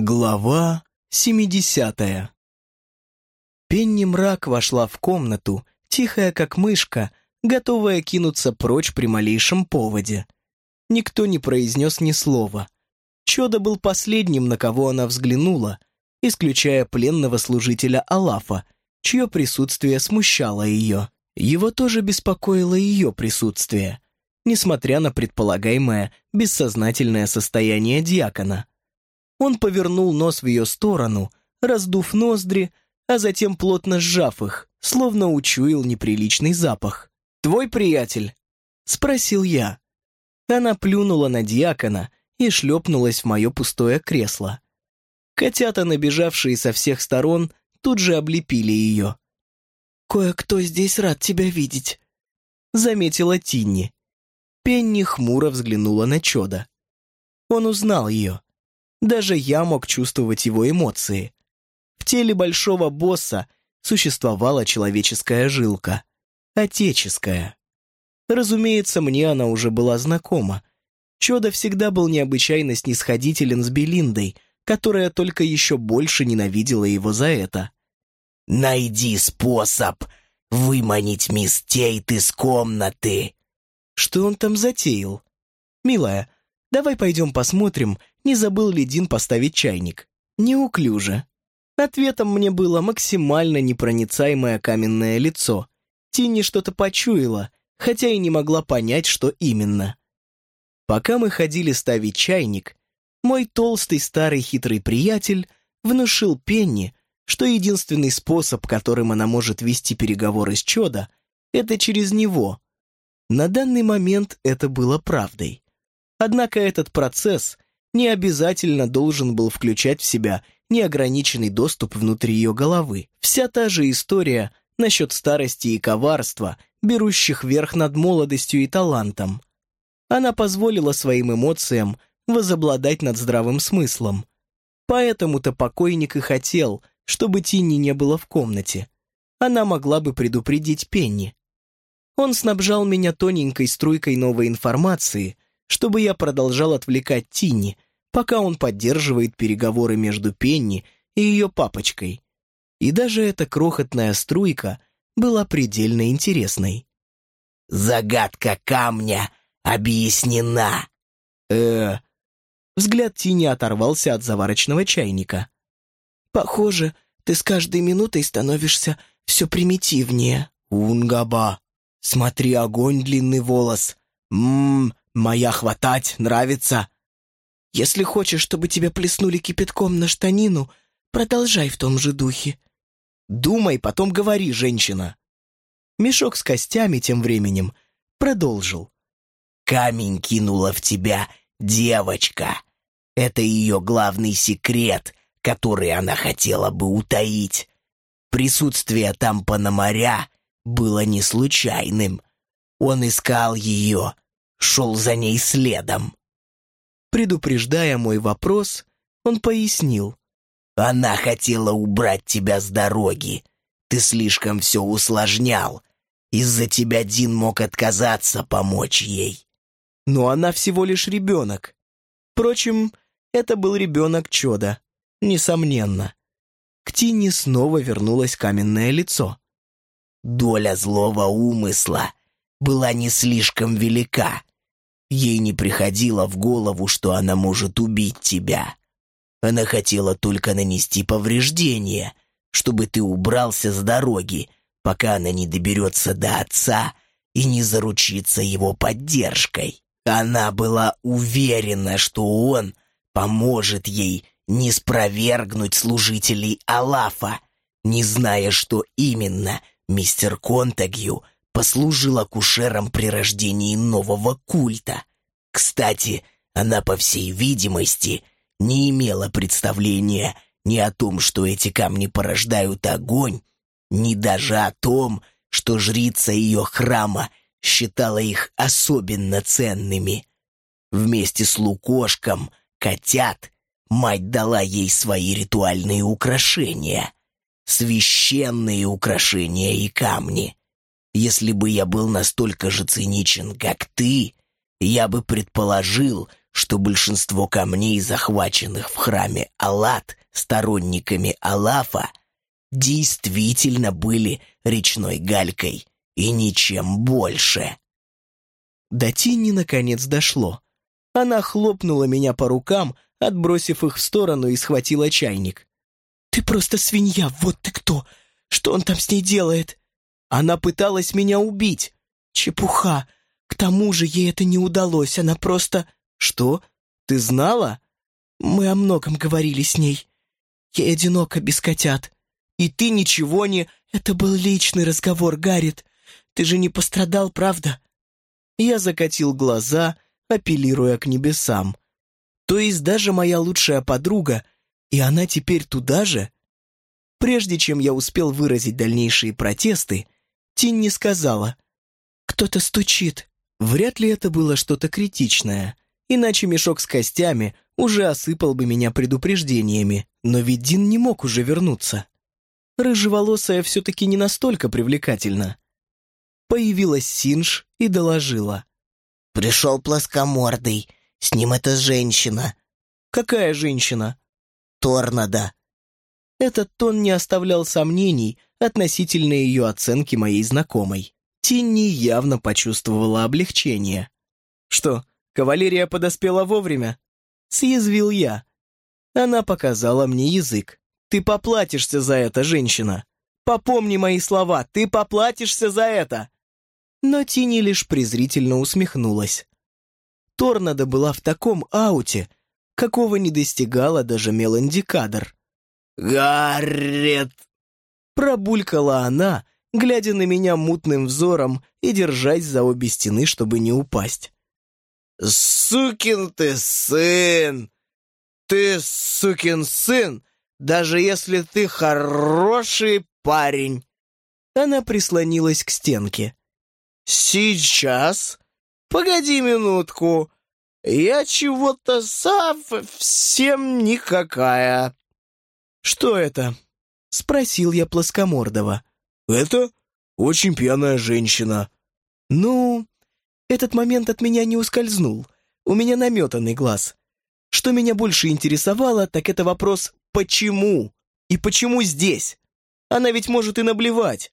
Глава семидесятая Пенни мрак вошла в комнату, тихая как мышка, готовая кинуться прочь при малейшем поводе. Никто не произнес ни слова. Чудо был последним, на кого она взглянула, исключая пленного служителя Алафа, чье присутствие смущало ее. Его тоже беспокоило ее присутствие, несмотря на предполагаемое бессознательное состояние диакона. Он повернул нос в ее сторону, раздув ноздри, а затем плотно сжав их, словно учуял неприличный запах. «Твой приятель?» — спросил я. Она плюнула на диакона и шлепнулась в мое пустое кресло. Котята, набежавшие со всех сторон, тут же облепили ее. «Кое-кто здесь рад тебя видеть», — заметила Тинни. Пенни хмуро взглянула на Чода. Он узнал ее. Даже я мог чувствовать его эмоции. В теле большого босса существовала человеческая жилка. Отеческая. Разумеется, мне она уже была знакома. Чодо всегда был необычайно снисходителен с Белиндой, которая только еще больше ненавидела его за это. «Найди способ выманить мисс Тейт из комнаты!» Что он там затеял? «Милая, давай пойдем посмотрим, не забыл ли Дин поставить чайник. Неуклюже. Ответом мне было максимально непроницаемое каменное лицо. Тинни что-то почуяла, хотя и не могла понять, что именно. Пока мы ходили ставить чайник, мой толстый старый хитрый приятель внушил Пенни, что единственный способ, которым она может вести переговоры с Чода, это через него. На данный момент это было правдой. Однако этот процесс не обязательно должен был включать в себя неограниченный доступ внутри ее головы. Вся та же история насчет старости и коварства, берущих верх над молодостью и талантом. Она позволила своим эмоциям возобладать над здравым смыслом. Поэтому-то покойник и хотел, чтобы Тинни не было в комнате. Она могла бы предупредить Пенни. Он снабжал меня тоненькой струйкой новой информации — чтобы я продолжал отвлекать Тинни, пока он поддерживает переговоры между Пенни и ее папочкой. И даже эта крохотная струйка была предельно интересной. «Загадка камня объяснена!» э Взгляд Тини оторвался от заварочного чайника. «Похоже, ты с каждой минутой становишься все примитивнее». «Унгаба, смотри, огонь, длинный волос. Ммм, Моя хватать нравится. Если хочешь, чтобы тебя плеснули кипятком на штанину, продолжай в том же духе. Думай, потом говори, женщина. Мешок с костями тем временем продолжил. Камень кинула в тебя девочка. Это ее главный секрет, который она хотела бы утаить. Присутствие там Пономаря было не случайным. Он искал ее, шел за ней следом. Предупреждая мой вопрос, он пояснил. «Она хотела убрать тебя с дороги. Ты слишком все усложнял. Из-за тебя Дин мог отказаться помочь ей». Но она всего лишь ребенок. Впрочем, это был ребенок Чода, несомненно. К Тине снова вернулось каменное лицо. «Доля злого умысла была не слишком велика. Ей не приходило в голову, что она может убить тебя. Она хотела только нанести повреждение, чтобы ты убрался с дороги, пока она не доберется до отца и не заручится его поддержкой. Она была уверена, что он поможет ей не спровергнуть служителей Алафа, не зная, что именно мистер Контагью — послужил акушером при рождении нового культа. Кстати, она, по всей видимости, не имела представления ни о том, что эти камни порождают огонь, ни даже о том, что жрица ее храма считала их особенно ценными. Вместе с лукошком, котят, мать дала ей свои ритуальные украшения, священные украшения и камни. Если бы я был настолько же циничен, как ты, я бы предположил, что большинство камней, захваченных в храме Аллат сторонниками Алафа, действительно были речной галькой и ничем больше. До Тинни наконец дошло. Она хлопнула меня по рукам, отбросив их в сторону и схватила чайник. «Ты просто свинья, вот ты кто! Что он там с ней делает?» Она пыталась меня убить. Чепуха. К тому же ей это не удалось, она просто... Что? Ты знала? Мы о многом говорили с ней. Ей одиноко без котят. И ты ничего не... Это был личный разговор, Гаррит. Ты же не пострадал, правда? Я закатил глаза, апеллируя к небесам. То есть даже моя лучшая подруга, и она теперь туда же? Прежде чем я успел выразить дальнейшие протесты, Тинни сказала, «Кто-то стучит». Вряд ли это было что-то критичное, иначе мешок с костями уже осыпал бы меня предупреждениями, но ведь Дин не мог уже вернуться. Рыжеволосая все-таки не настолько привлекательна. Появилась Синж и доложила. «Пришел плоскомордый. С ним эта женщина». «Какая женщина?» «Торнадо». Этот тон не оставлял сомнений относительно ее оценки моей знакомой. Тинни явно почувствовала облегчение. «Что, кавалерия подоспела вовремя?» Съязвил я. Она показала мне язык. «Ты поплатишься за это, женщина! Попомни мои слова, ты поплатишься за это!» Но Тини лишь презрительно усмехнулась. Торнадо была в таком ауте, какого не достигала даже Меланди Кадр. «Гаррет!» Пробулькала она, глядя на меня мутным взором и держась за обе стены, чтобы не упасть. «Сукин ты сын! Ты сукин сын, даже если ты хороший парень!» Она прислонилась к стенке. «Сейчас? Погоди минутку. Я чего-то совсем никакая». «Что это?» — спросил я плоскомордого. «Это очень пьяная женщина». «Ну, этот момент от меня не ускользнул. У меня наметанный глаз. Что меня больше интересовало, так это вопрос «почему?» И почему здесь? Она ведь может и наблевать.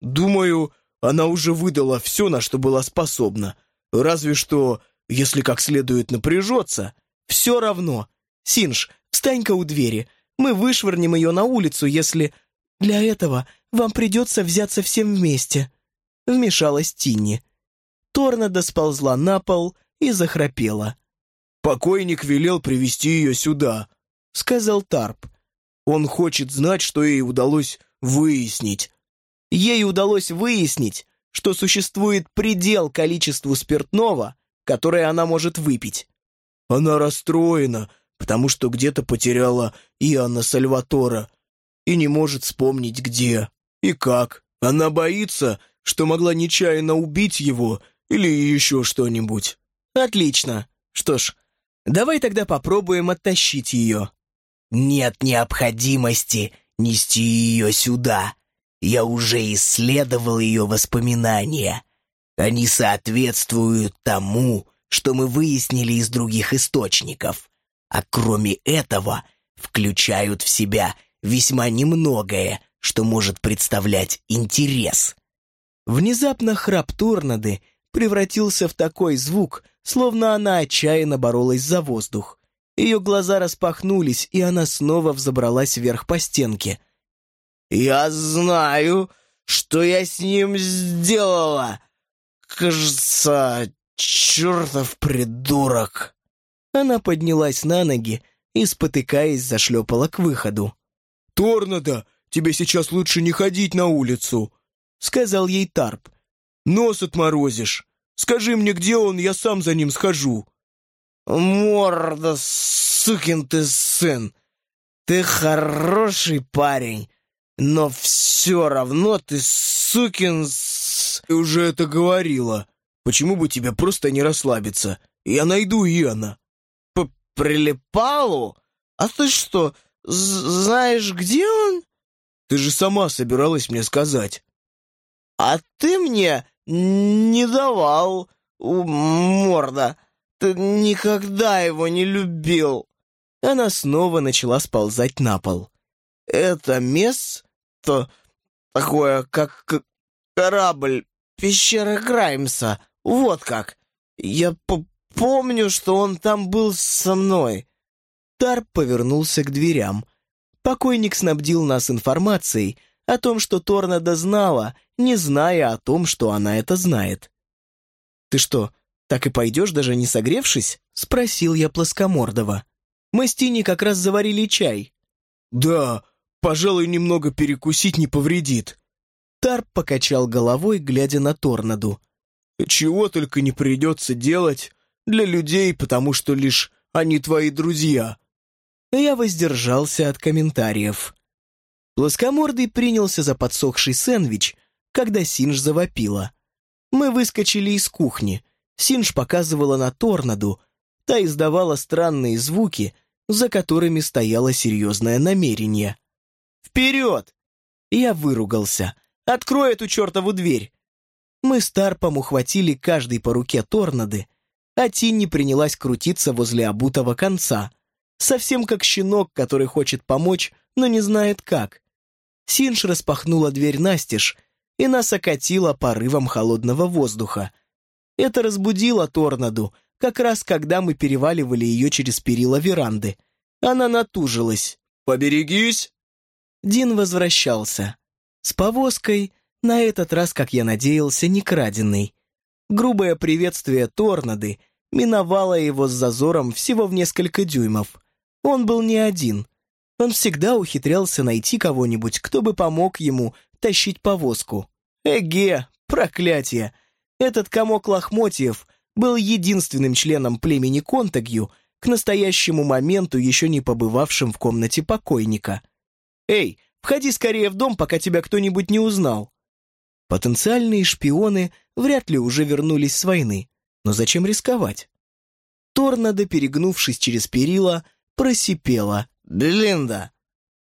Думаю, она уже выдала все, на что была способна. Разве что, если как следует напряжется. Все равно. Синж, встань-ка у двери. Мы вышвырнем ее на улицу, если... Для этого вам придется взяться всем вместе. Вмешалась Тинни. Торнадо сползла на пол и захрапела. «Покойник велел привести ее сюда», — сказал Тарп. «Он хочет знать, что ей удалось выяснить». Ей удалось выяснить, что существует предел количеству спиртного, которое она может выпить. Она расстроена, потому что где-то потеряла Иоанна Сальватора и не может вспомнить где и как. Она боится, что могла нечаянно убить его или еще что-нибудь. Отлично. Что ж, давай тогда попробуем оттащить ее. Нет необходимости нести ее сюда. Я уже исследовал ее воспоминания. Они соответствуют тому, что мы выяснили из других источников а кроме этого включают в себя весьма немногое, что может представлять интерес. Внезапно храп Торнады превратился в такой звук, словно она отчаянно боролась за воздух. Ее глаза распахнулись, и она снова взобралась вверх по стенке. «Я знаю, что я с ним сделала! Кажется, чертов придурок!» Она поднялась на ноги и, спотыкаясь, зашлепала к выходу. «Торнадо, тебе сейчас лучше не ходить на улицу», — сказал ей Тарп. «Нос отморозишь. Скажи мне, где он, я сам за ним схожу». «Морда, сукин ты сын! Ты хороший парень, но все равно ты сукин с...» «Ты уже это говорила. Почему бы тебе просто не расслабиться? Я найду Иоанна» прилипалу? А ты что, знаешь, где он?» «Ты же сама собиралась мне сказать». «А ты мне не давал, морда. никогда его не любил». Она снова начала сползать на пол. «Это место такое, как корабль пещеры Граймса. Вот как. Я помню, что он там был со мной». Тарп повернулся к дверям. Покойник снабдил нас информацией о том, что Торнадо знала, не зная о том, что она это знает. «Ты что, так и пойдешь, даже не согревшись?» — спросил я плоскомордого. «Мы с Тини как раз заварили чай». «Да, пожалуй, немного перекусить не повредит». Тарп покачал головой, глядя на Торнаду. «Чего только не придется делать для людей, потому что лишь они твои друзья». Я воздержался от комментариев. Плоскомордый принялся за подсохший сэндвич, когда Синж завопила. Мы выскочили из кухни. Синж показывала на торнаду. Та издавала странные звуки, за которыми стояло серьезное намерение. «Вперед!» Я выругался. «Открой эту чертову дверь!» Мы с Тарпом ухватили каждый по руке торнады, а Тинни принялась крутиться возле обутого конца, совсем как щенок, который хочет помочь, но не знает как. Синж распахнула дверь настежь, и нас окатило порывом холодного воздуха. Это разбудило Торнаду, как раз когда мы переваливали ее через перила веранды. Она натужилась. «Поберегись!» Дин возвращался. С повозкой, на этот раз, как я надеялся, не краденный. Грубое приветствие Торнады миновало его с зазором всего в несколько дюймов. Он был не один. Он всегда ухитрялся найти кого-нибудь, кто бы помог ему тащить повозку. Эге, проклятие! Этот комок лохмотьев был единственным членом племени Контагью, к настоящему моменту еще не побывавшим в комнате покойника. «Эй, входи скорее в дом, пока тебя кто-нибудь не узнал». Потенциальные шпионы вряд ли уже вернулись с войны, но зачем рисковать? Торнадо, перегнувшись через перила, просипела. «Белинда,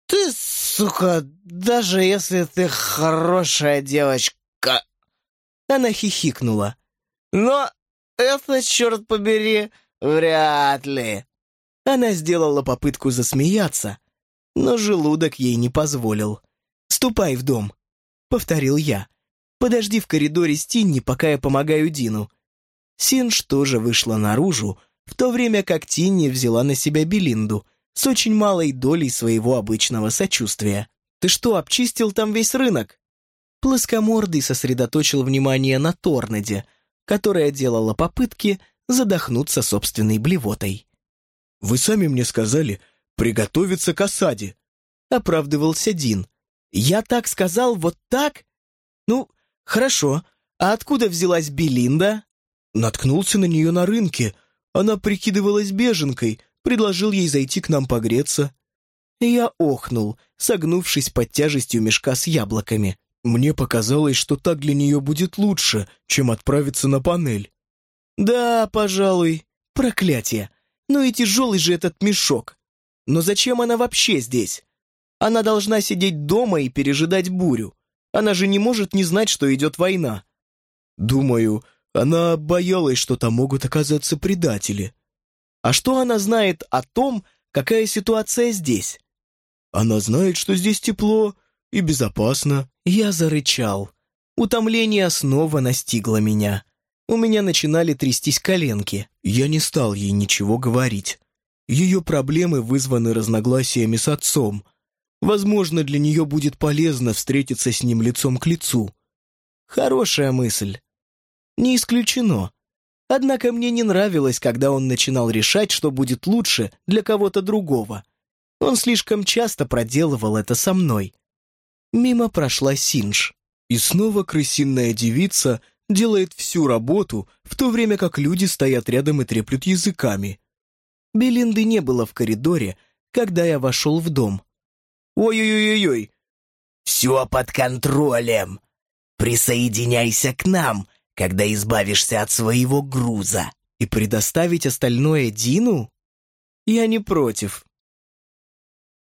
ты, сука, даже если ты хорошая девочка...» Она хихикнула. «Но это, черт побери, вряд ли». Она сделала попытку засмеяться, но желудок ей не позволил. «Ступай в дом», — повторил я. «Подожди в коридоре с Тинни, пока я помогаю Дину». Синж тоже вышла наружу, в то время как Тинни взяла на себя Белинду с очень малой долей своего обычного сочувствия. «Ты что, обчистил там весь рынок?» Плоскомордый сосредоточил внимание на Торнеде, которая делала попытки задохнуться собственной блевотой. «Вы сами мне сказали приготовиться к осаде», — оправдывался Дин. «Я так сказал, вот так? Ну, хорошо. А откуда взялась Белинда?» Наткнулся на нее на рынке — она прикидывалась беженкой, предложил ей зайти к нам погреться. Я охнул, согнувшись под тяжестью мешка с яблоками. Мне показалось, что так для нее будет лучше, чем отправиться на панель. Да, пожалуй. Проклятие. Ну и тяжелый же этот мешок. Но зачем она вообще здесь? Она должна сидеть дома и пережидать бурю. Она же не может не знать, что идет война. Думаю, она боялась, что там могут оказаться предатели. А что она знает о том, какая ситуация здесь? Она знает, что здесь тепло и безопасно. Я зарычал. Утомление снова настигло меня. У меня начинали трястись коленки. Я не стал ей ничего говорить. Ее проблемы вызваны разногласиями с отцом. Возможно, для нее будет полезно встретиться с ним лицом к лицу. Хорошая мысль. Не исключено. Однако мне не нравилось, когда он начинал решать, что будет лучше для кого-то другого. Он слишком часто проделывал это со мной. Мимо прошла Синж. И снова крысиная девица делает всю работу, в то время как люди стоят рядом и треплют языками. Белинды не было в коридоре, когда я вошел в дом. «Ой-ой-ой-ой!» «Все под контролем! Присоединяйся к нам, когда избавишься от своего груза. И предоставить остальное Дину? Я не против.